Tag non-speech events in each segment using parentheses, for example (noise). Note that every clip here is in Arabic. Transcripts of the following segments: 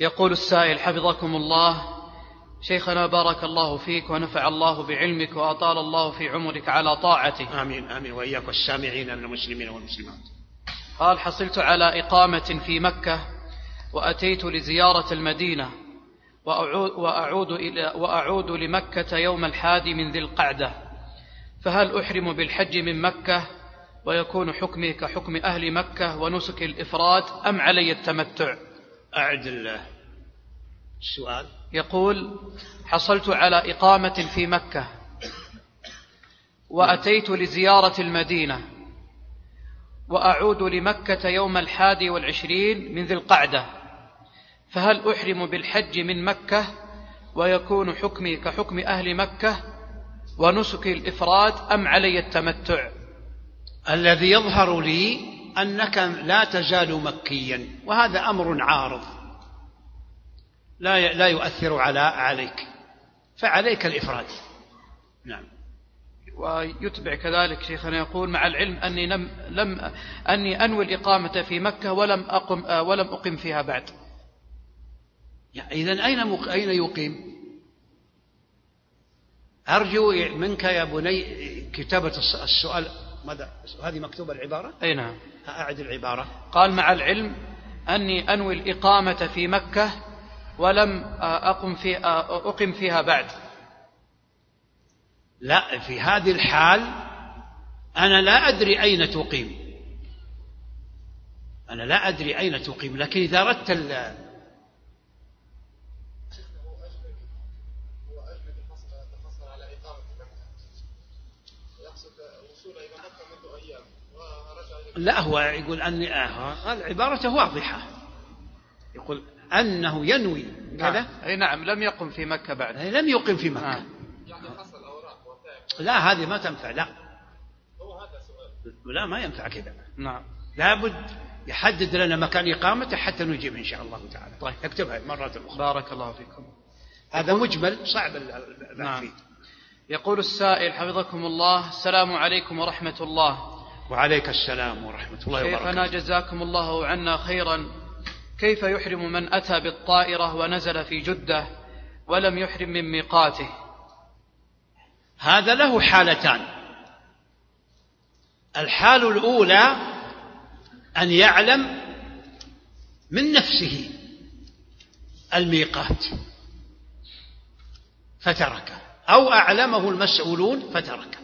يقول السائل حفظكم الله شيخنا بارك الله فيك ونفع الله بعلمك وأطال الله في عمرك على طاعته. آمين آمين. وإياك والسامعين من المسلمين والمسلمات. قال حصلت على إقامة في مكة وأتيت لزيارة المدينة وأعود, وأعود, إلى وأعود لمكة يوم الحادي من ذي القعدة. فهل أحرم بالحج من مكة ويكون حكمي كحكم أهل مكة ونسك الإفراد أم علي التمتع؟ أعد السؤال يقول حصلت على إقامة في مكة وأتيت لزيارة المدينة وأعود لمكة يوم الحادي والعشرين من ذي القعدة فهل أحرم بالحج من مكة؟ ويكون حكمي كحكم أهل مكة؟ ونسك الإفراد أم علي التمتع؟ الذي يظهر لي أنك لا تزال مكيا وهذا أمر عارض. لا لا يؤثر على عليك. فعليك الإفراد. نعم. ويتبع كذلك شيخنا يقول مع العلم أني لم, لم أني أنوي الإقامة في مكة ولم أقم ولم أقم فيها بعد. إذا أين أين يقيم؟ أرجو منك يا بني كتابة السؤال ماذا؟ هذه مكتوبة العبارة؟ أي نعم. أعد العبارة. قال مع العلم أني أنوي الإقامة في مكة ولم أقم في أقم فيها بعد. لا في هذه الحال أنا لا أدري أين تقيم. أنا لا أدري أين تقيم لكن إذا أردت لا هو يقول أني آه العبارة واضحة. يقول أنه ينوي كذا. نعم. أي نعم لم يقم في مكة بعد. لم يقم في مكة. نعم. لا هذه ما تنفع لا. لا ما ينفع كذا. نعم. لابد يحدد لنا مكان إقامته حتى نجيب إن شاء الله تعالى. طيب. اكتبها مرة أخرى. بارك الله فيكم. هذا مجمل صعب البحث نعم. فيه يقول السائل حفظكم الله. السلام عليكم ورحمة الله. وعليك السلام ورحمة الله شيخنا وبركاته. جزاكم الله عنا خيرا. كيف يحرم من أتى بالطائرة ونزل في جدة ولم يحرم من ميقاته؟ هذا له حالتان. الحال الأولى أن يعلم من نفسه الميقات فتركه أو أعلمه المسؤولون فتركه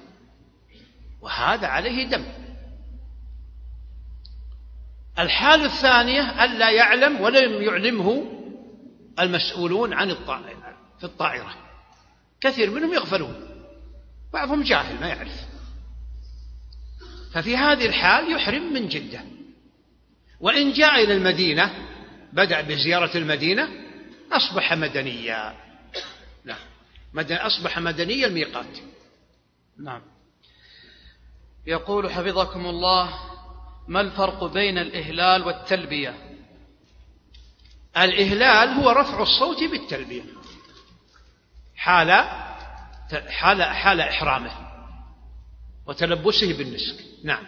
وهذا عليه دم. الحال الثانية ألا يعلم ولم يعلمه المسؤولون عن الطائرة في الطائرة. كثير منهم يغفلون. بعضهم جاهل ما يعرف. ففي هذه الحال يحرم من جدة. وإن جاء إلى المدينة بدأ بزيارة المدينة أصبح مدنيا. مدن أصبح مدنيا الميقات. نعم. يقول حفظكم الله ما الفرق بين الإهلال والتلبية؟ الإهلال هو رفع الصوت بالتلبية. حال حال حال إحرامه وتلبسه بالنسك. نعم.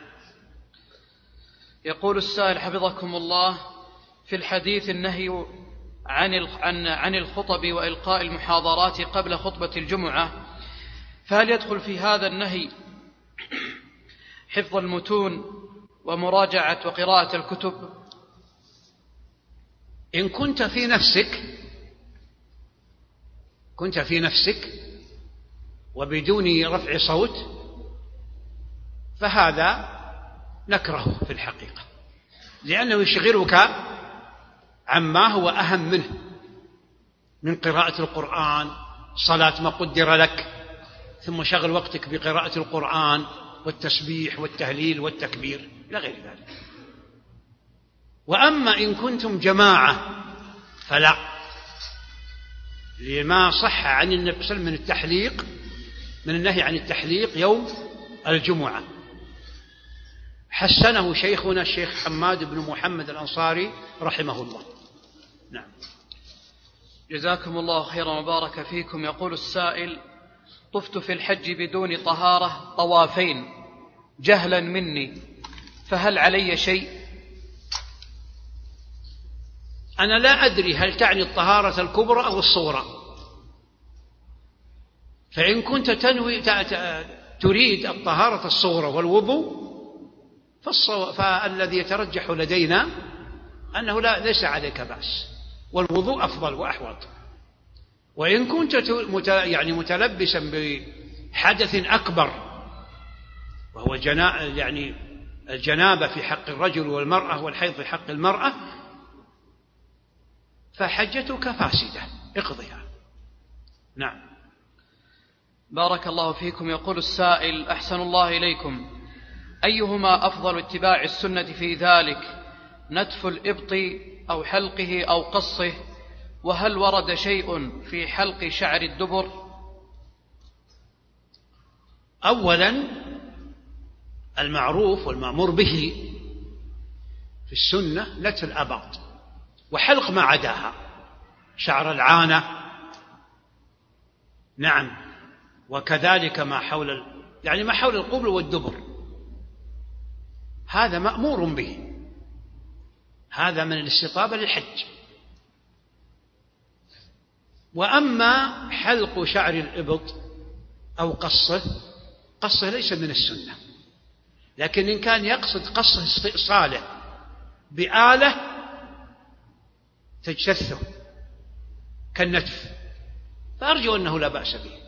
يقول السائل حفظكم الله في الحديث النهي عن عن عن الخطب وإلقاء المحاضرات قبل خطبة الجمعة فهل يدخل في هذا النهي حفظ المتون ومراجعة وقراءة الكتب. إن كنت في نفسك كنت في نفسك وبدون رفع صوت فهذا نكرهه في الحقيقة. لأنه يشغلك عما هو أهم منه من قراءة القرآن صلاة ما قدر لك ثم شغل وقتك بقراءة القرآن والتسبيح والتهليل والتكبير. إلى غير ذلك. وأما إن كنتم جماعة فلا. لما صح عن النبي صلى الله عليه وسلم من التحليق من النهي عن التحليق يوم الجمعة. حسنه شيخنا الشيخ حماد بن محمد الأنصاري رحمه الله. نعم. جزاكم الله خيرا وبارك فيكم. يقول السائل طفت في الحج بدون طهارة طوافين جهلا مني. فهل علي شيء؟ أنا لا أدري هل تعني الطهارة الكبرى أو الصغرى. فإن كنت تنوي تريد الطهارة الصغرى والوضوء فالذي يترجح لدينا أنه لا ليس عليك بأس. والوضوء أفضل وأحوط. وإن كنت يعني متلبسا بحدث أكبر وهو جنا يعني الجنابة في حق الرجل والمرأة والحيض في حق المرأة فحجتك فاسدة. اقضيها نعم. بارك الله فيكم. يقول السائل أحسن الله إليكم. أيهما أفضل اتباع السنة في ذلك؟ نتف الإبط أو حلقه أو قصه؟ وهل ورد شيء في حلق شعر الدبر؟ أولا المعروف والمأمور به في السنة نتف الأباط وحلق ما عداها شعر العانة. نعم وكذلك ما حول يعني ما حول القبل والدبر. هذا مأمور به. هذا من الاستطابة للحج. وأما حلق شعر الإبط أو قصه قصه ليس من السنة. لكن إن كان يقصد قص استئصاله بآلة تجتثه كالنتف. فأرجو أنه لا بأس به.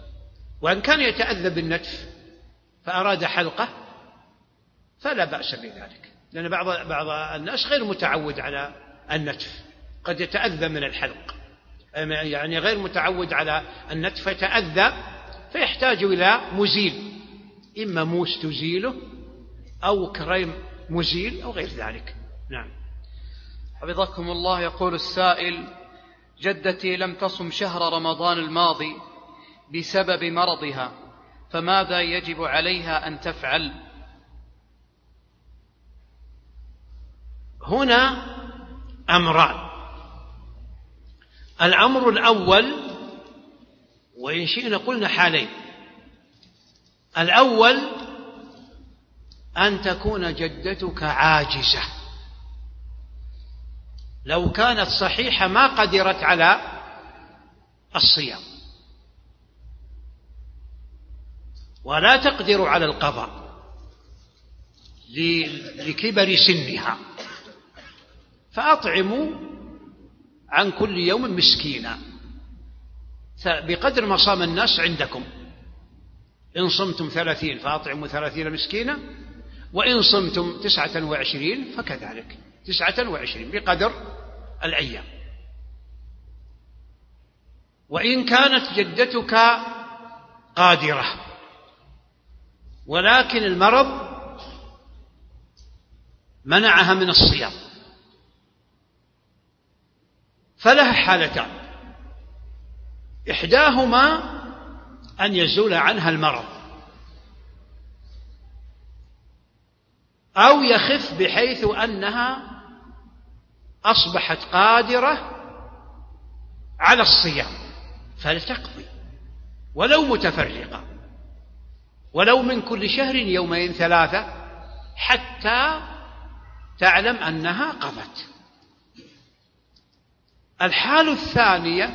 وإن كان يتأذى بالنتف فأراد حلقة فلا بأس بذلك. لأن بعض بعض الناس غير متعود على النتف. قد يتأذى من الحلق. يعني غير متعود على النتف فيتأذى فيحتاج إلى مزيل. إما موس تزيله أو كريم مزيل أو غير ذلك. نعم. حفظكم الله يقول السائل جدتي لم تصم شهر رمضان الماضي بسبب مرضها فماذا يجب عليها أن تفعل؟ هنا أمران. الأمر الأول وإن شئنا قلنا حالين. الأول أن تكون جدتك عاجزة. لو كانت صحيحة ما قدرت على الصيام. ولا تقدر على القضاء. لكبر سنها. فأطعموا عن كل يوم مسكينا. بقدر ما صام الناس عندكم. إن صمتم ثلاثين فأطعموا ثلاثين مسكينا. وإن صمتم تسعة وعشرين فكذلك. تسعة وعشرين بقدر الأيام. وإن كانت جدتك قادرة ولكن المرض منعها من الصيام. فلها حالتان. إحداهما أن يزول عنها المرض. أو يخف بحيث أنها أصبحت قادرة على الصيام فلتقضي ولو متفرقة ولو من كل شهر يومين ثلاثة حتى تعلم أنها قضت. الحال الثانية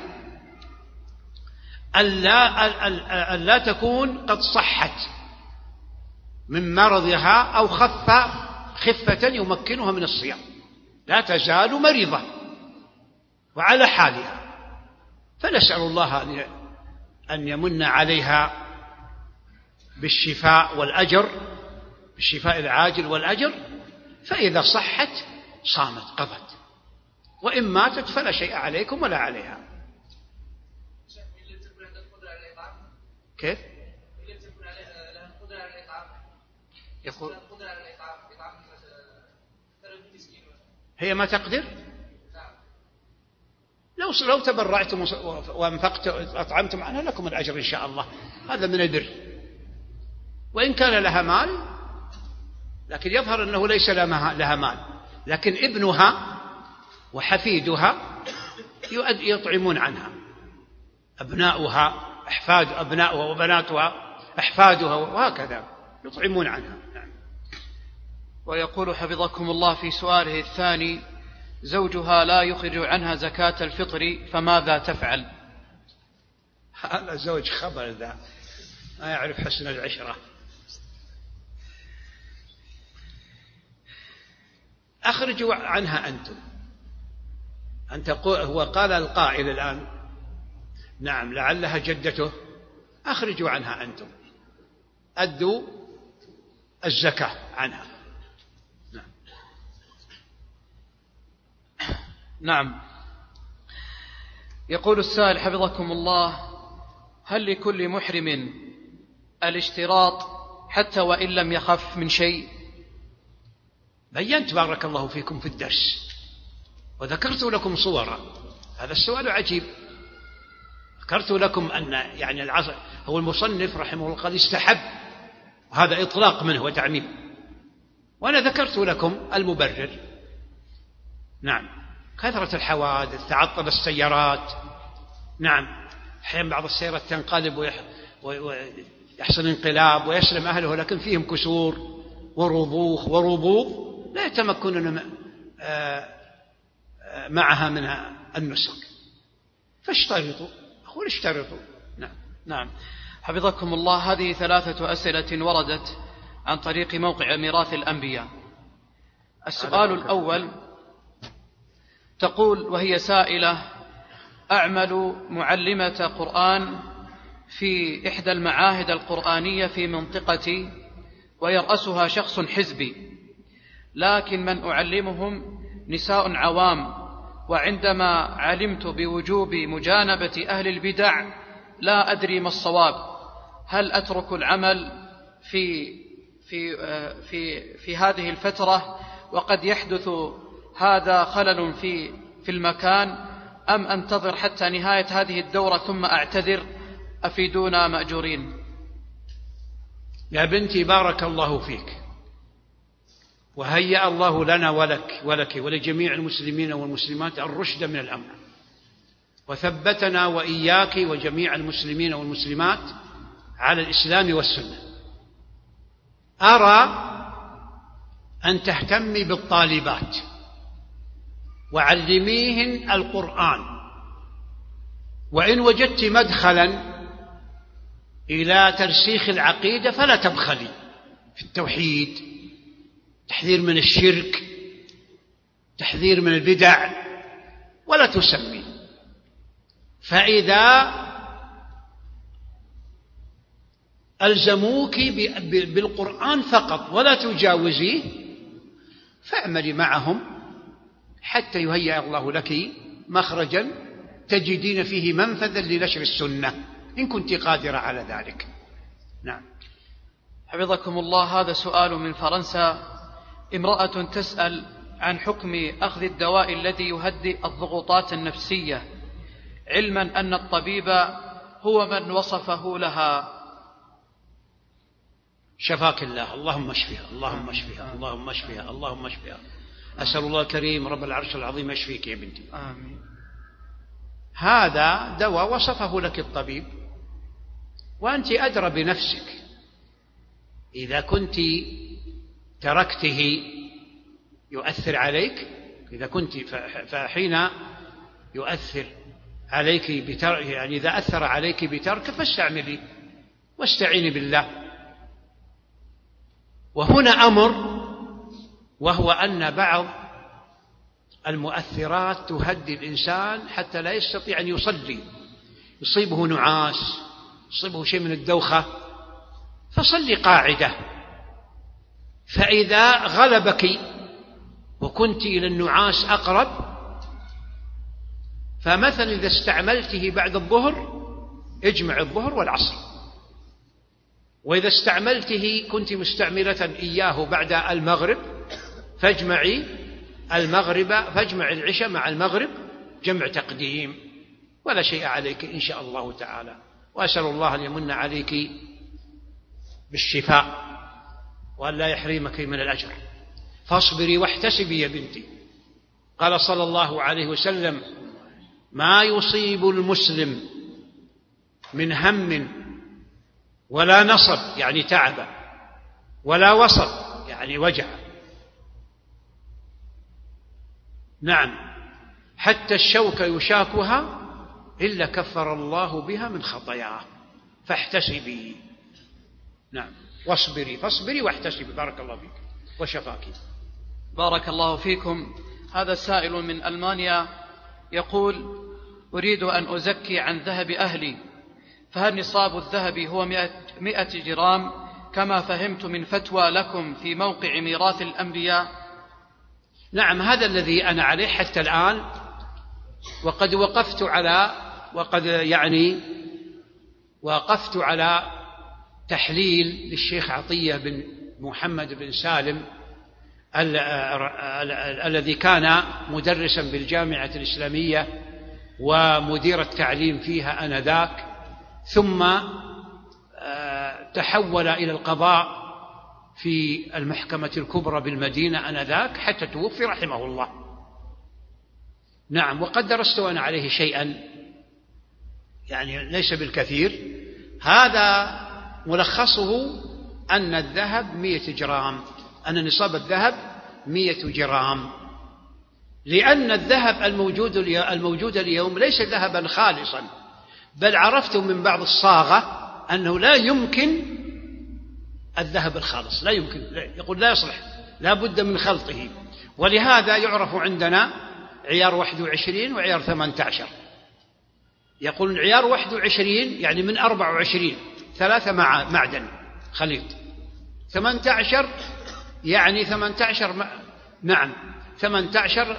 ألا, ألا تكون قد صحت. من مرضها أو خف خفة يمكنها من الصيام. لا تزال مريضة. وعلى حالها. فنسأل الله أن يمن عليها بالشفاء والأجر بالشفاء العاجل والأجر. فإذا صحت صامت قضت. وإن ماتت فلا شيء عليكم ولا عليها. كيف؟ يقول هي ما تقدر؟ لو لو تبرعتم وانفقتم أطعمتم عنها لكم الأجر إن شاء الله. هذا من البر. وإن كان لها مال لكن يظهر أنه ليس لها مال. لكن ابنها وحفيدها يطعمون عنها. أبناؤها أحفاد أبناؤها وبناتها أحفادها وهكذا يطعمون عنها. ويقول حفظكم الله في سؤاله الثاني زوجها لا يخرج عنها زكاة الفطر فماذا تفعل؟ هذا زوج خبر ذا. ما يعرف حسن العشرة. أخرجوا عنها أنتم. أنت هو قال القائل الآن. نعم لعلها جدته. أخرجوا عنها أنتم. أدوا الزكاة عنها نعم نعم. يقول السائل حفظكم الله هل لكل محرم الاشتراط حتى وإن لم يخف من شيء؟ بينت بارك الله فيكم في الدرس وذكرت لكم صورا. هذا السؤال عجيب. ذكرت لكم أن يعني العصر هو المصنف رحمه الله قد استحب وهذا إطلاق منه وتعميم. وأنا ذكرت لكم المبرر. نعم. كثرة الحوادث تعطل السيارات. نعم. أحيانا بعض السيارات تنقلب ويحصل انقلاب ويسلم أهله لكن فيهم كسور ورضوخ وربوط لا يتمكنون آه، آه، معها من النسك. فاشترطوا. أقول اشترطوا. نعم. نعم. حفظكم الله. هذه ثلاثة أسئلة وردت عن طريق موقع ميراث الأنبياء. السؤال الأول تقول وهي سائلة أعمل معلمة قرآن في إحدى المعاهد القرآنية في منطقتي ويرأسها شخص حزبي لكن من أعلمهم نساء عوام وعندما علمت بوجوب مجانبة أهل البدع لا أدري ما الصواب هل أترك العمل في في في في هذه الفترة؟ وقد يحدث هذا خلل في في المكان أم أنتظر حتى نهاية هذه الدورة ثم أعتذر؟ أفيدونا مأجورين. يا بنتي بارك الله فيك. وهيأ الله لنا ولك ولك ولجميع المسلمين والمسلمات الرشد من الأمر وثبتنا وإياك وجميع المسلمين والمسلمات على الإسلام والسنة. أرى أن تهتمي بالطالبات. وعلميهن القرآن. وإن وجدت مدخلا إلى ترسيخ العقيدة فلا تبخلي في التوحيد. تحذير من الشرك تحذير من البدع ولا تسمي. فإذا ألزموك بالقرآن فقط ولا تجاوزيه فاعملي معهم. حتى يهيئ الله لك مخرجا تجدين فيه منفذا لنشر السنة. إن كنت قادرة على ذلك. نعم. حفظكم الله. هذا سؤال من فرنسا. امرأة تسأل عن حكم أخذ الدواء الذي يهدئ الضغوطات النفسية. علما أن الطبيب هو من وصفه لها. شفاك الله. اللهم اشفها. اللهم اشفها. اللهم اشفها. اللهم اشفها. أسأل الله الكريم رب العرش العظيم يشفيك يا بنتي. آمين. هذا دواء وصفه لك الطبيب. وأنت أدرى بنفسك. إذا كنت تركته يؤثر عليك. إذا كنت فحين يؤثر عليك بتر يعني إذا أثر عليك بترك فاستعملي واستعيني بالله. وهنا أمر وهو أن بعض المؤثرات تهدي الإنسان حتى لا يستطيع أن يصلي. يصيبه نعاس يصيبه شيء من الدوخة. فصلي قاعدة. فإذا غلبك وكنت إلى النعاس أقرب فمثلا إذا استعملته بعد الظهر اجمع الظهر والعصر. وإذا استعملته كنت مستعملة إياه بعد المغرب فاجمعي المغرب فاجمع العشاء مع المغرب جمع تقديم ولا شيء عليك إن شاء الله تعالى. وأسأل الله أن يمن عليك بالشفاء وأن لا يحرمك من الأجر. فاصبري واحتسبي يا بنتي. قال صلى الله عليه وسلم ما يصيب المسلم من هم ولا نصب يعني تعب ولا وصب يعني وجع. نعم. حتى الشوكة يشاكها إلا كفر الله بها من خطاياه. فاحتسبي. نعم. واصبري. فاصبري واحتسبي. بارك الله فيك وشفاك. بارك الله فيكم. هذا سائل من ألمانيا يقول أريد أن أزكي عن ذهب أهلي فهل نصاب الذهب هو مئة, جرام؟ كما فهمت من فتوى لكم في موقع ميراث الأنبياء نعم هذا الذي أنا عليه حتى الآن وقد وقفت على وقد يعني وقفت على تحليل للشيخ عطية بن محمد بن سالم الذي كان مدرسا بالجامعة الإسلامية ومدير التعليم فيها آنذاك ثم آه، تحول إلى القضاء في المحكمة الكبرى بالمدينة آنذاك حتى توفي رحمه الله. نعم وقد درست أنا عليه شيئا. يعني ليس بالكثير. هذا ملخصه أن الذهب مئة جرام أن نصاب الذهب مئة جرام. لأن الذهب الموجود الموجود اليوم ليس ذهبا خالصا بل عرفت من بعض الصاغة أنه لا يمكن الذهب الخالص. لا يمكن. يقول لا يصلح. لا بد من خلطه. ولهذا يعرف عندنا عيار 21 وعيار 18 يقول عيار 21 يعني من 24 ثلاثة مع معدن خليط. 18 يعني 18 نعم 18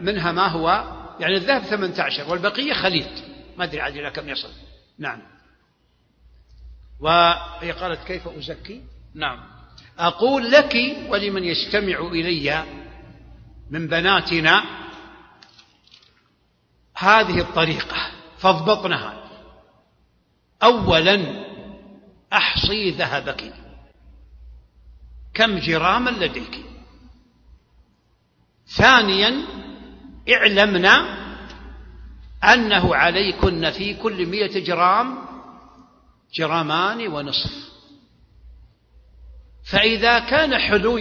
منها ما هو؟ يعني الذهب 18 والبقية خليط. ما أدري عاد إلى كم يصل. نعم. وهي قالت كيف أزكي؟ نعم. أقول لك ولمن يستمع إلي من بناتنا هذه الطريقة فاضبطنها. أولا أحصي ذهبك. كم جراما لديك؟ ثانيا اعلمنا أنه عليكن في كل مئة جرام جرامان ونصف. فإذا كان حلو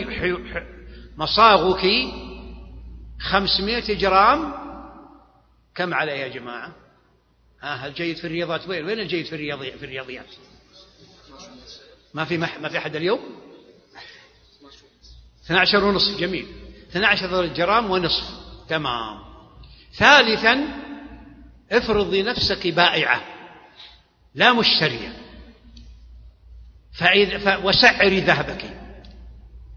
مصاغك خمسمائة جرام كم عليه يا جماعة؟ ها الجيد في الرياضات؟ وين وين الجيد في الرياضيات في الرياضيات؟ ما في ما في أحد اليوم؟ 12 ونصف جميل. 12 جرام ونصف تمام. ثالثا افرضي نفسك بائعة لا مشترية. فإذا وسعري ذهبك.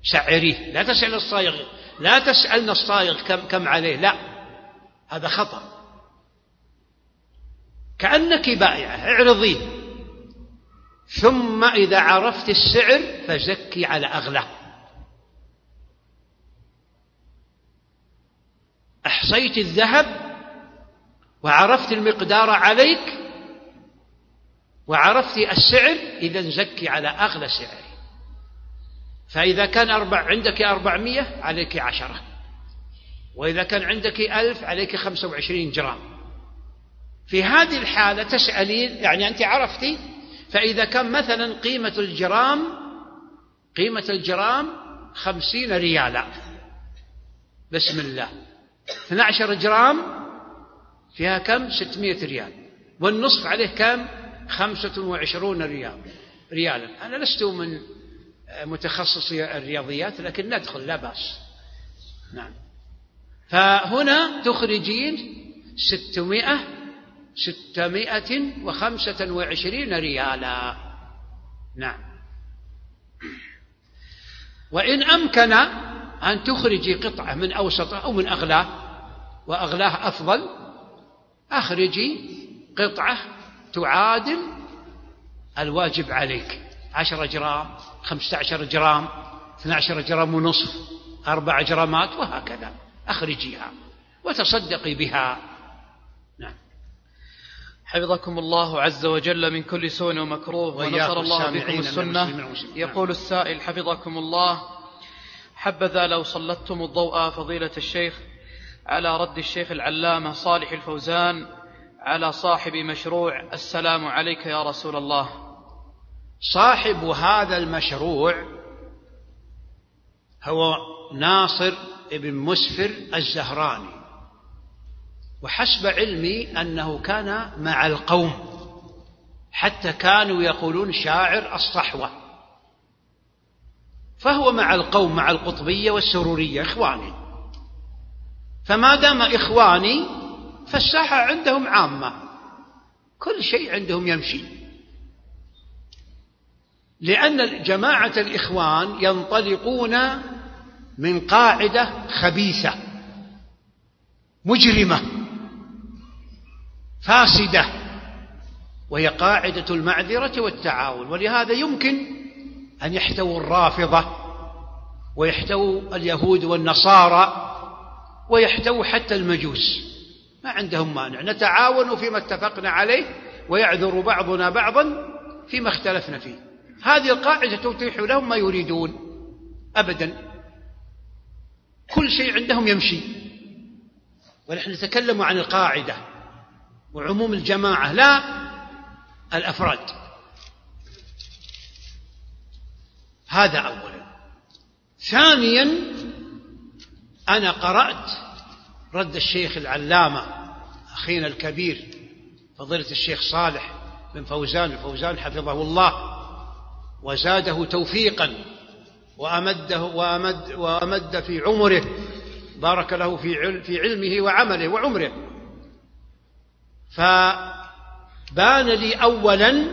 سعريه لا تسأل الصايغ. لا تسألنا الصايغ كم كم عليه. لا. هذا خطأ. كأنك بائعة. اعرضيه ثم إذا عرفت السعر فزكي على أغلى. أحصيت الذهب وعرفت المقدار عليك وعرفت السعر إذا زكي على أغلى سعر فإذا كان أربع عندك أربعمية عليك عشرة. وإذا كان عندك ألف عليك خمسة وعشرين جرام. في هذه الحالة تسألين يعني أنت عرفتي فإذا كان مثلا قيمة الجرام قيمة الجرام خمسين ريالا. بسم الله. 12 جرام فيها كم؟ 600 ريال. والنصف عليه كم؟ 25 ريال. ريالا. أنا لست من متخصصي الرياضيات لكن ندخل لا بأس. نعم. فهنا تخرجين ستمائة ستمائة وخمسة وعشرين ريالا. نعم. وإن أمكن أن تخرجي قطعة من أوسطه أو من أعلاه وأعلاه أفضل أخرجي قطعة تعادل الواجب عليك. عشرة جرام خمسة عشر جرام اثنى عشر جرام ونصف أربع جرامات وهكذا. أخرجيها وتصدقي بها. نعم. حفظكم الله عز وجل من كل سوء ومكروه ونصر الله بكم السنة. يقول السائل حفظكم الله. حبذا لو سلطتم الضوء فضيلة الشيخ على رد الشيخ العلامة صالح الفوزان على صاحب مشروع السلام عليك يا رسول الله. صاحب هذا المشروع هو ناصر بن مسفر الزهراني. وحسب علمي أنه كان مع القوم حتى كانوا يقولون شاعر الصحوة. فهو مع القوم مع القطبية والسرورية إخواني. فما دام إخواني فالساحة عندهم عامة. كل شيء عندهم يمشي. لأن جماعة الإخوان ينطلقون من قاعدة خبيثة مجرمة فاسدة وهي قاعدة المعذرة والتعاون. ولهذا يمكن أن يحتووا الرافضة ويحتووا اليهود والنصارى ويحتووا حتى المجوس. ما عندهم مانع. نتعاون فيما اتفقنا عليه ويعذر بعضنا بعضا فيما اختلفنا فيه. هذه القاعدة تتيح لهم ما يريدون. أبدا. كل شيء عندهم يمشي. ونحن نتكلم عن القاعدة وعموم الجماعة لا الأفراد. هذا أولا. ثانيا أنا قرأت رد الشيخ العلامة أخينا الكبير فضيلة الشيخ صالح بن فوزان الفوزان حفظه الله وزاده توفيقا وأمده وأمد, وأمد في عمره بارك له في في علمه وعمله وعمره. فبان لي أولا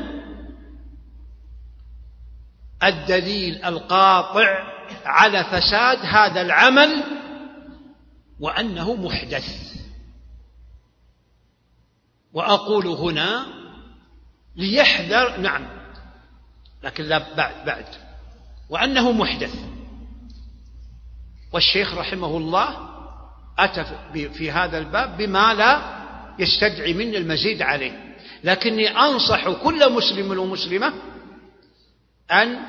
الدليل القاطع على فساد هذا العمل وأنه محدث. وأقول هنا ليحذر نعم لكن لا بعد بعد. وأنه محدث. والشيخ رحمه الله أتى في هذا الباب بما لا يستدعي مني المزيد عليه. لكني أنصح كل مسلم ومسلمة أن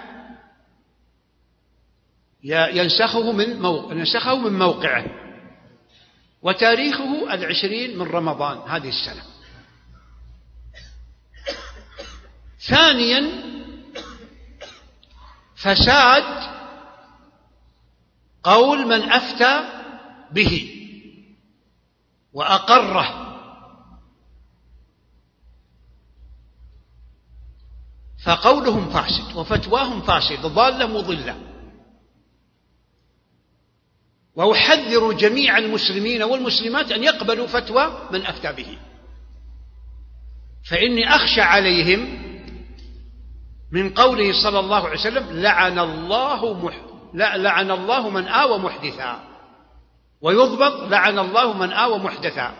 ينسخه من ينسخه من موقعه. وتاريخه العشرين من رمضان هذه السنة. ثانيا فساد قول من أفتى به وأقره. فقولهم فاسد وفتواهم فاسد ضالة مضلة وأحذر جميع المسلمين والمسلمات أن يقبلوا فتوى من أفتى به. فإني أخشى عليهم من قوله صلى الله عليه وسلم لعن الله مح... لعن الله من آوى محدثا. ويضبط لعن الله من آوى محدثا.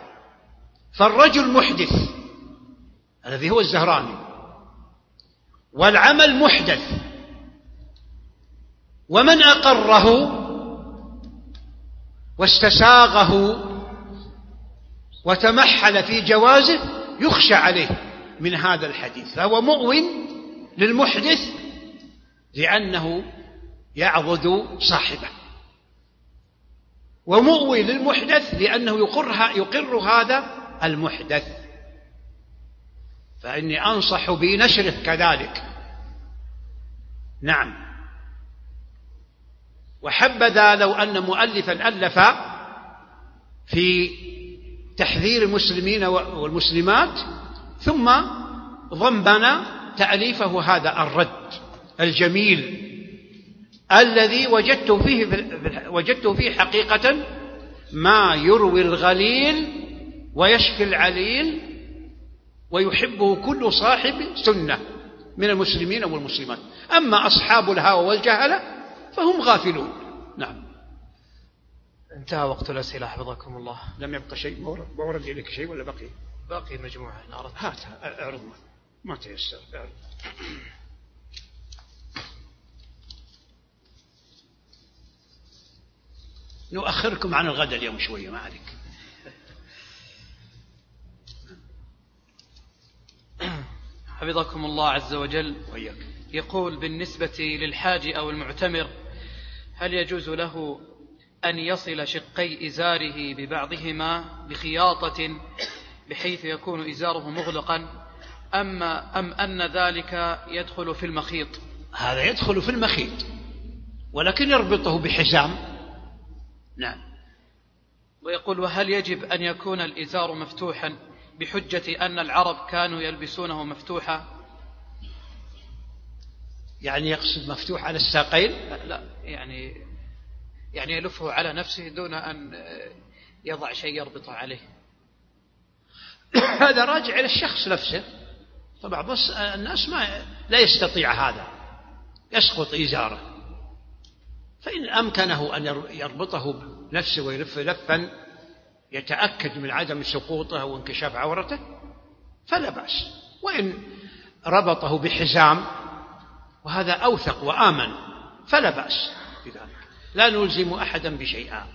فالرجل محدث. الذي هو الزهراني. والعمل محدث. ومن أقره؟ واستساغه. وتمحل في جوازه يخشى عليه من هذا الحديث. فهو مؤون للمحدث لأنه يعضد صاحبه. ومؤوي للمحدث لأنه يقر, يقر هذا المحدث. فإني أنصح بنشره كذلك. نعم. وحبذا لو أن مؤلفا ألف في تحذير المسلمين والمسلمات ثم ضمن تأليفه هذا الرد الجميل الذي وجدت فيه وجدت فيه حقيقة ما يروي الغليل ويشفي العليل ويحبه كل صاحب سنة من المسلمين والمسلمات. أما أصحاب الهوى والجهلة فهم غافلون. نعم. انتهى وقت الأسئلة حفظكم الله. لم يبقى شيء. ما ورد إليك شيء ولا بقي؟ باقي مجموعة إن أردت. هات اعرض ما تيسر نؤخركم عن الغد اليوم شوية ما عليك. حفظكم الله عز وجل. وإياك. يقول بالنسبة للحاج أو المعتمر هل يجوز له أن يصل شقي إزاره ببعضهما بخياطة بحيث يكون إزاره مغلقا؟ أما أم أن ذلك يدخل في المخيط؟ هذا يدخل في المخيط ولكن يربطه بحزام نعم. ويقول وهل يجب أن يكون الإزار مفتوحا بحجة أن العرب كانوا يلبسونه مفتوحا يعني يقصد مفتوح على الساقين؟ لا, لا يعني يعني يلفه على نفسه دون أن يضع شيء يربطه عليه. (coughs) هذا راجع إلى الشخص نفسه. طبعا بس الناس ما لا يستطيع هذا. يسقط إزاره. فإن أمكنه أن يربطه بنفسه ويلف لفا يتأكد من عدم سقوطه وانكشاف عورته فلا بأس. وإن ربطه بحزام وهذا أوثق وآمن فلا بأس بذلك. لا نلزم أحدا بشيئا.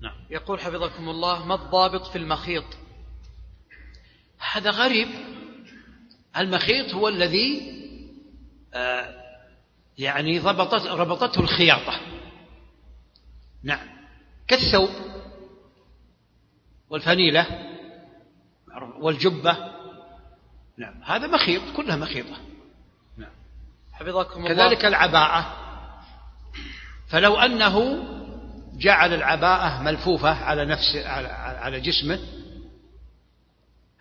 نعم. يقول حفظكم الله ما الضابط في المخيط؟ هذا غريب. المخيط هو الذي آه يعني ضبطت ربطته الخياطة. نعم. كالثوب والفنيلة والجبة. نعم. هذا مخيط كلها مخيطة. نعم. حفظكم الله. كذلك العباءة. فلو أنه جعل العباءة ملفوفة على نفس على, على جسمه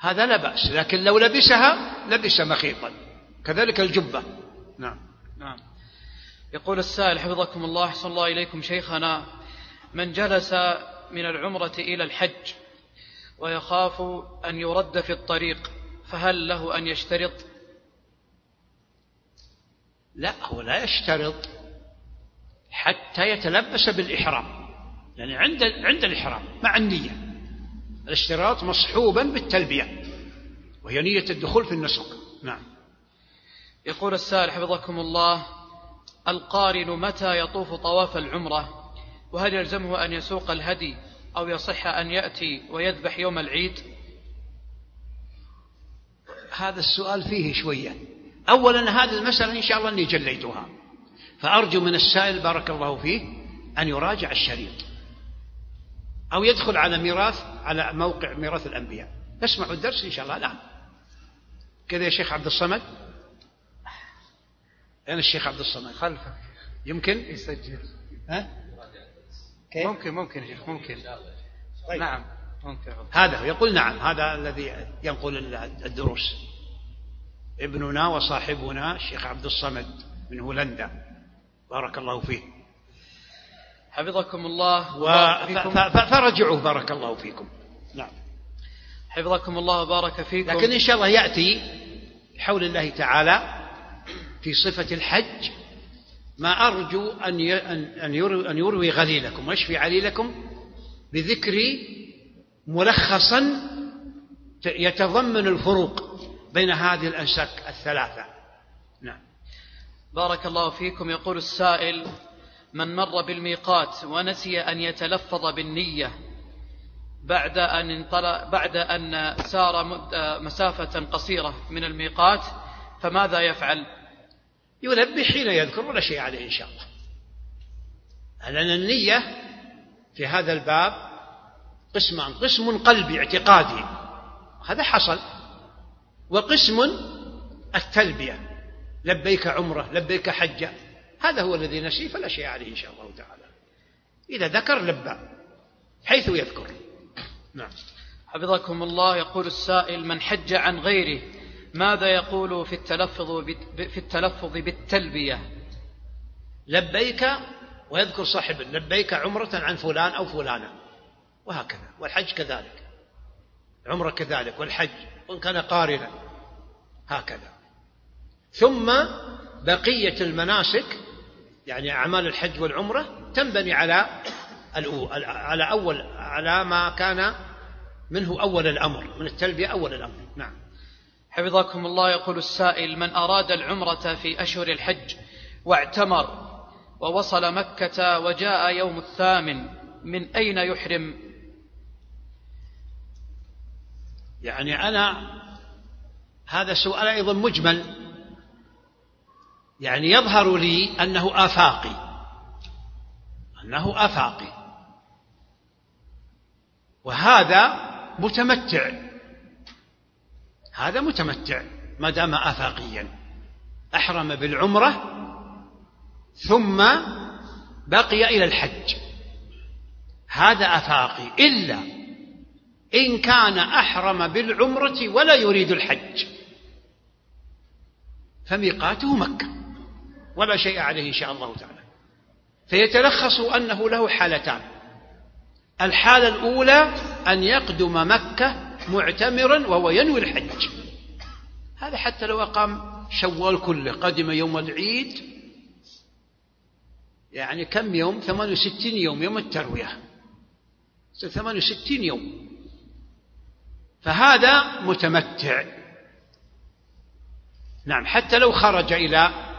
هذا لا بأس لكن لو لبسها لبس مخيطا. كذلك الجبة. نعم. نعم. يقول السائل حفظكم الله أحسن الله إليكم شيخنا. من جلس من العمرة إلى الحج ويخاف أن يرد في الطريق فهل له أن يشترط؟ لا هو لا يشترط. حتى يتلبس بالإحرام. يعني عند عند الإحرام مع النية. الاشتراط مصحوبا بالتلبية وهي نية الدخول في النسك نعم. يقول السائل حفظكم الله القارن متى يطوف طواف العمرة؟ وهل يلزمه أن يسوق الهدي أو يصح أن يأتي ويذبح يوم العيد؟ هذا السؤال فيه شوية. أولا هذه المسألة إن شاء الله أني جليتها. فأرجو من السائل بارك الله فيه أن يراجع الشريط. أو يدخل على ميراث على موقع ميراث الأنبياء. اسمعوا الدرس إن شاء الله. الآن كذا يا شيخ عبد الصمد؟ أين الشيخ عبد الصمد؟ خلفه يمكن؟ يسجل. ها؟ كيف؟ ممكن ممكن شيخ ممكن. طيب. نعم ممكن. هذا يقول نعم هذا الذي ينقل الدروس. ابننا وصاحبنا الشيخ عبد الصمد من هولندا. بارك الله فيه. حفظكم الله و... فرجعوا بارك الله فيكم. نعم. حفظكم الله وبارك فيكم. لكن إن شاء الله يأتي حول الله تعالى في صفة الحج. ما أرجو أن أن يروي, أن يروي غليلكم ويشفي عليلكم بذكر ملخصا يتضمن الفروق بين هذه الأنساك الثلاثة. نعم. بارك الله فيكم. يقول السائل من مر بالميقات ونسي أن يتلفظ بالنية بعد أن انطلق بعد أن سار مسافة قصيرة من الميقات فماذا يفعل؟ ينبه حين يذكر ولا شيء عليه إن شاء الله. لأن النية في هذا الباب قسمان قسم قلبي اعتقادي. هذا حصل. وقسم التلبية. لبيك عمرة لبيك حجة. هذا هو الذي نسي فلا شيء عليه إن شاء الله تعالى. إذا ذكر لبى حيث يذكر. نعم. حفظكم الله يقول السائل من حج عن غيره ماذا يقول في التلفظ في التلفظ بالتلبية؟ لبيك ويذكر صاحب لبيك عمرة عن فلان أو فلانة. وهكذا. والحج كذلك. العمرة كذلك والحج وإن كان قارنا. هكذا. ثم بقية المناسك يعني أعمال الحج والعمرة تنبني على على أول على ما كان منه أول الأمر من التلبية أول الأمر. نعم. حفظكم الله يقول السائل من أراد العمرة في أشهر الحج واعتمر ووصل مكة وجاء يوم الثامن من أين يحرم؟ يعني أنا هذا سؤال أيضا مجمل يعني يظهر لي أنه آفاقي. أنه آفاقي. وهذا متمتع. هذا متمتع ما دام آفاقيا. أحرم بالعمرة ثم بقي إلى الحج. هذا أفاقي. إلا إن كان أحرم بالعمرة ولا يريد الحج. فميقاته مكة. ولا شيء عليه إن شاء الله تعالى. فيتلخص أنه له حالتان. الحالة الأولى أن يقدم مكة معتمرا وهو ينوي الحج. هذا حتى لو أقام شوال كله قدم يوم العيد يعني كم يوم؟ 68 يوم يوم التروية. 68 يوم. فهذا متمتع. نعم حتى لو خرج إلى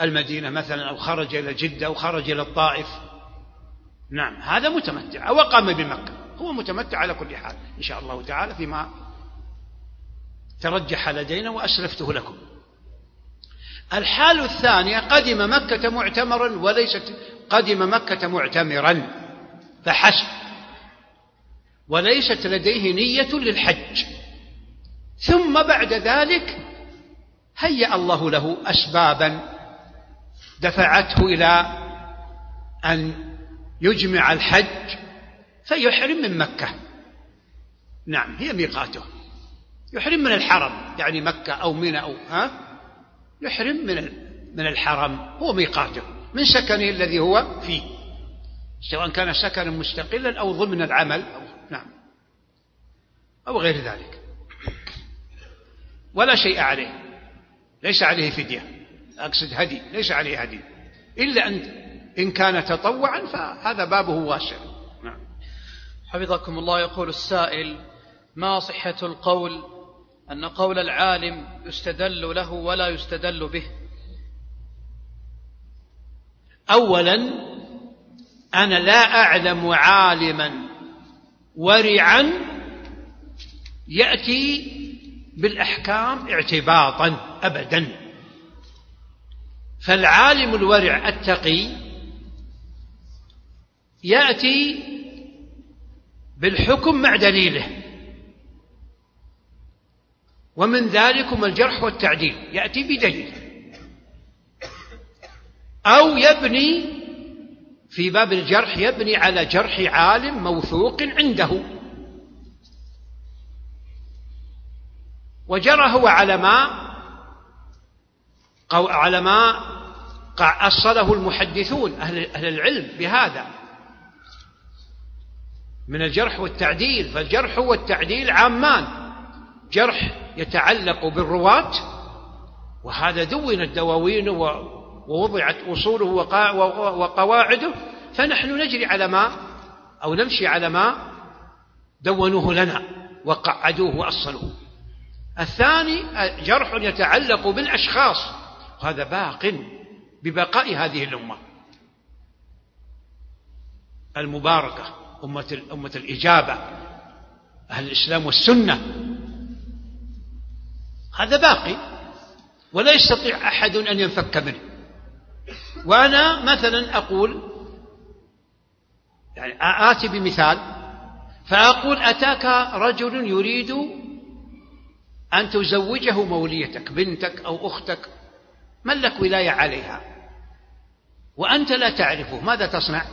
المدينة مثلا أو خرج إلى جدة أو خرج إلى الطائف. نعم هذا متمتع أو قام بمكة. هو متمتع على كل حال إن شاء الله تعالى فيما ترجح لدينا وأسلفته لكم. الحال الثانية قدم مكة معتمرا وليست قدم مكة معتمرا فحسب. وليست لديه نية للحج. ثم بعد ذلك هيأ الله له أسبابا دفعته إلى أن يجمع الحج فيحرم من مكة. نعم هي ميقاته. يحرم من الحرم يعني مكة أو منى أو ها؟ يحرم من من الحرم هو ميقاته. من سكنه الذي هو فيه سواء كان سكنا مستقلا أو ضمن العمل أو نعم أو غير ذلك. ولا شيء عليه ليس عليه فدية. أقصد هدي ليس عليه هدي. إلا أن إن كان تطوعا فهذا بابه واسع. نعم. حفظكم الله يقول السائل ما صحة القول أن قول العالم يستدل له ولا يستدل به؟ أولا أنا لا أعلم عالما. ورعا يأتي بالأحكام اعتباطا أبدا. فالعالم الورع التقي يأتي بالحكم مع دليله. ومن ذلكم الجرح والتعديل. يأتي بدليل. أو يبني في باب الجرح يبني على جرح عالم موثوق عنده. وجرى هو على ما؟ على ما أصله المحدثون أهل, العلم بهذا. من الجرح والتعديل فالجرح والتعديل عامان. جرح يتعلق بالرواة وهذا دون الدواوين ووضعت أصوله وقواعده. فنحن نجري على ما أو نمشي على ما دونوه لنا وقعدوه وأصلوه. الثاني جرح يتعلق بالأشخاص. وهذا باق ببقاء هذه الأمة. المباركة أمة, أمة الإجابة أهل الإسلام والسنة. هذا باقي ولا يستطيع أحد أن ينفك منه. وأنا مثلا أقول يعني آتي بمثال. فأقول أتاك رجل يريد أن تزوجه موليتك بنتك أو أختك. من لك ولاية عليها؟ وأنت لا تعرفه ماذا تصنع؟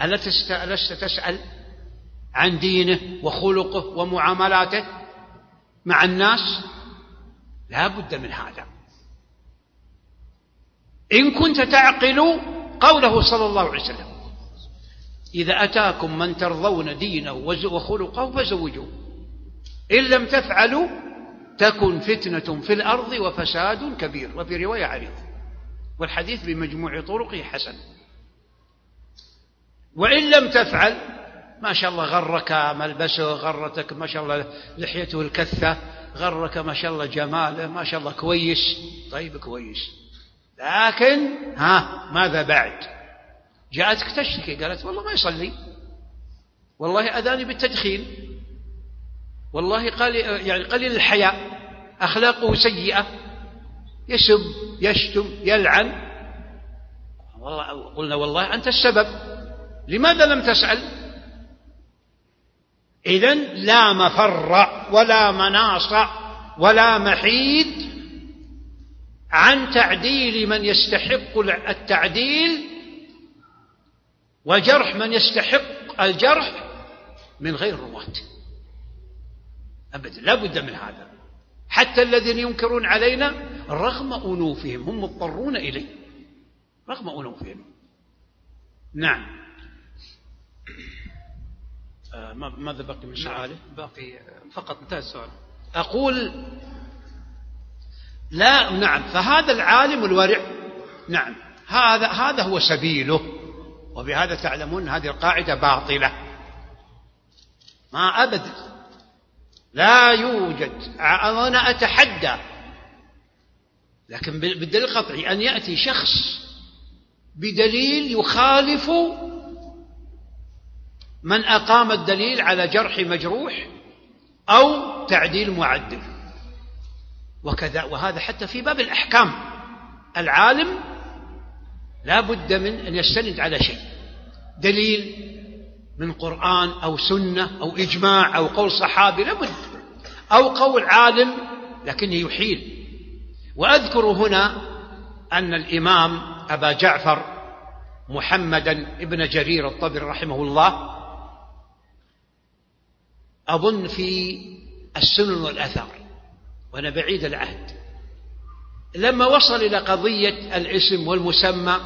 ألست تسأل عن دينه وخلقه ومعاملاته مع الناس؟ لا بد من هذا. إن كنت تعقل قوله صلى الله عليه وسلم إذا أتاكم من ترضون دينه وخلقه فزوجوه إن لم تفعلوا تكن فتنة في الأرض وفساد كبير. وفي رواية عريض والحديث بمجموع طرقه حسن. وإن لم تفعل ما شاء الله غرك ملبسه غرتك ما شاء الله لحيته الكثة غرك ما شاء الله جماله ما شاء الله كويس. طيب كويس. لكن ها ماذا بعد؟ جاءتك تشتكي قالت والله ما يصلي. والله أذاني بالتدخين. والله قال يعني قليل الحياء. أخلاقه سيئة. يسب يشتم يلعن. والله قلنا والله أنت السبب. لماذا لم تسأل؟ إذا لا مفر ولا مناص ولا محيد عن تعديل من يستحق التعديل وجرح من يستحق الجرح من غير الرواة أبدا لا بد من هذا. حتى الذين ينكرون علينا رغم أنوفهم هم مضطرون إليه. رغم أنوفهم. نعم. آه ماذا بقي من سؤاله نعم باقي فقط انتهى السؤال. أقول لا نعم. فهذا العالم الورع نعم. هذا هذا هو سبيله. وبهذا تعلمون هذه القاعدة باطلة. ما أبدا لا يوجد أنا أتحدى لكن بالدليل القطعي أن يأتي شخص بدليل يخالف من أقام الدليل على جرح مجروح أو تعديل معدل. وكذا وهذا حتى في باب الأحكام. العالم لا بد من أن يستند على شيء. دليل من قرآن أو سنة أو إجماع أو قول صحابي لابد. أو قول عالم لكنه يحيل. وأذكر هنا أن الإمام أبا جعفر محمدا ابن جرير الطبري رحمه الله أظن في السنن والأثار وأنا بعيد العهد. لما وصل إلى قضية الاسم والمسمى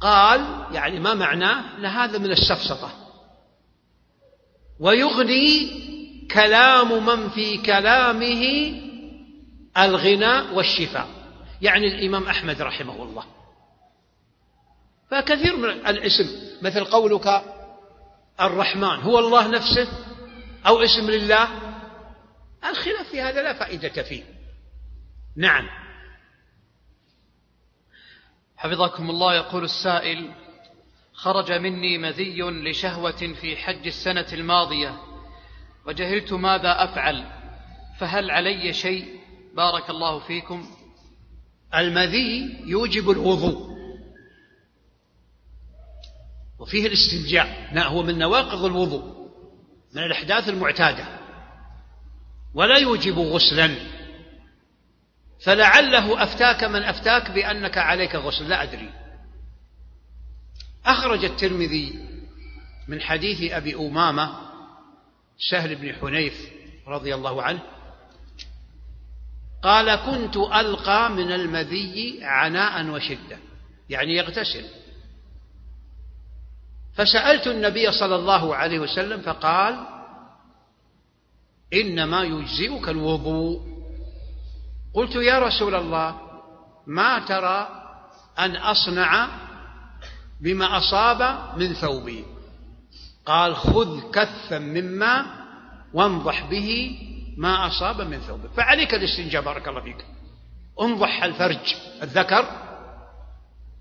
قال يعني ما معناه؟ لهذا من السفسطة ويغني كلام من في كلامه الغناء والشفاء. يعني الإمام أحمد رحمه الله. فكثير من الاسم مثل قولك الرحمن هو الله نفسه أو اسم لله؟ الخلاف في هذا لا فائدة فيه. نعم. حفظكم الله يقول السائل خرج مني مذي لشهوة في حج السنة الماضية وجهلت ماذا أفعل؟ فهل علي شيء؟ بارك الله فيكم. المذي يوجب الوضوء وفيه الاستنجاء هو من نواقض الوضوء من الأحداث المعتادة ولا يوجب غسلا. فلعله أفتاك من أفتاك بأنك عليك غسل. لا أدري. أخرج الترمذي من حديث أبي أمامة سهل بن حنيف رضي الله عنه قال كنت ألقى من المذي عناء وشدة. يعني يغتسل. فسألت النبي صلى الله عليه وسلم فقال إنما يجزئك الوضوء. قلت يا رسول الله ما ترى أن أصنع بما أصاب من ثوبي؟ قال خذ كثا مما وانضح به ما أصاب من ثوبك. فعليك الاستنجاء بارك الله فيك. انضح الفرج الذكر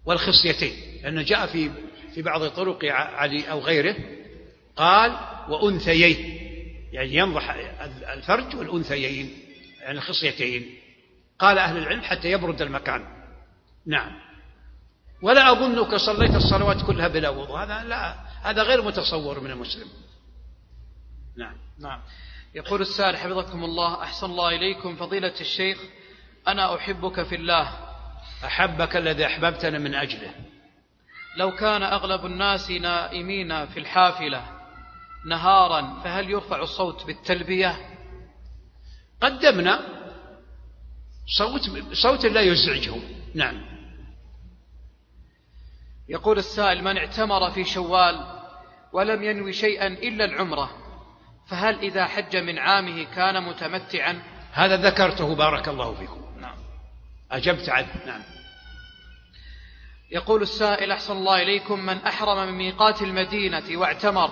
والخصيتين. لأنه جاء في في بعض طرق علي أو غيره. قال وأنثيين. يعني ينضح الفرج والأنثيين يعني الخصيتين. قال أهل العلم حتى يبرد المكان. نعم. ولا أظنك صليت الصلوات كلها بلا وضوء. هذا لا هذا غير متصور من المسلم. نعم نعم. يقول السائل حفظكم الله أحسن الله إليكم فضيلة الشيخ. أنا أحبك في الله أحبك الذي أحببتنا من أجله. لو كان أغلب الناس نائمين في الحافلة نهارا فهل يرفع الصوت بالتلبية؟ قدمنا صوت صوت لا يزعجهم. نعم. يقول السائل من اعتمر في شوال ولم ينوي شيئا إلا العمرة فهل إذا حج من عامه كان متمتعا؟ هذا ذكرته بارك الله فيكم. نعم. أجبت عنه. نعم. يقول السائل أحسن الله إليكم من أحرم من ميقات المدينة واعتمر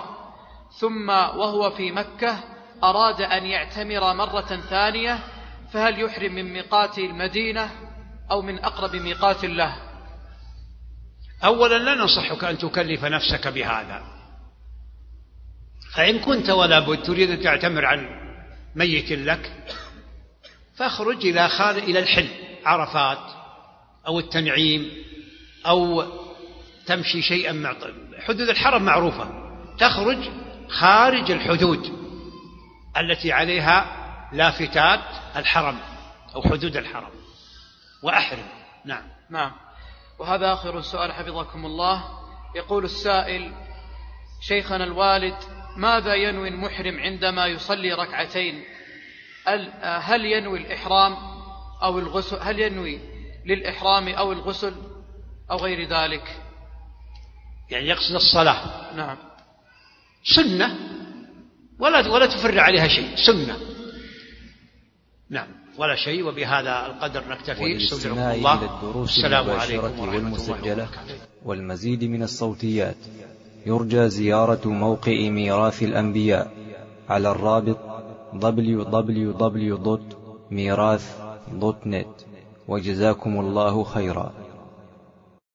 ثم وهو في مكة أراد أن يعتمر مرة ثانية فهل يحرم من ميقات المدينة أو من أقرب ميقات له أولا لا ننصحك أن تكلف نفسك بهذا. فإن كنت ولا بد تريد أن تعتمر عن ميت لك فاخرج إلى خارج إلى الحل عرفات أو التنعيم أو تمشي شيئا مع حدود الحرم معروفة. تخرج خارج الحدود التي عليها لافتات الحرم أو حدود الحرم. وأحرم. نعم. نعم. وهذا آخر السؤال حفظكم الله. يقول السائل شيخنا الوالد ماذا ينوي المحرم عندما يصلي ركعتين؟ هل ينوي الإحرام أو الغسل؟ هل ينوي للإحرام أو الغسل أو غير ذلك؟ يعني يقصد الصلاة. نعم. سنة. ولا ولا تفر عليها شيء. سنة. نعم ولا شيء وبهذا القدر نكتفي. استودعكم الله. الدروس السلام عليكم والمسجلة. والمزيد من الصوتيات يرجى زيارة موقع ميراث الأنبياء على الرابط www.mirath.net وجزاكم الله خيرا.